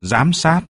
giám sát.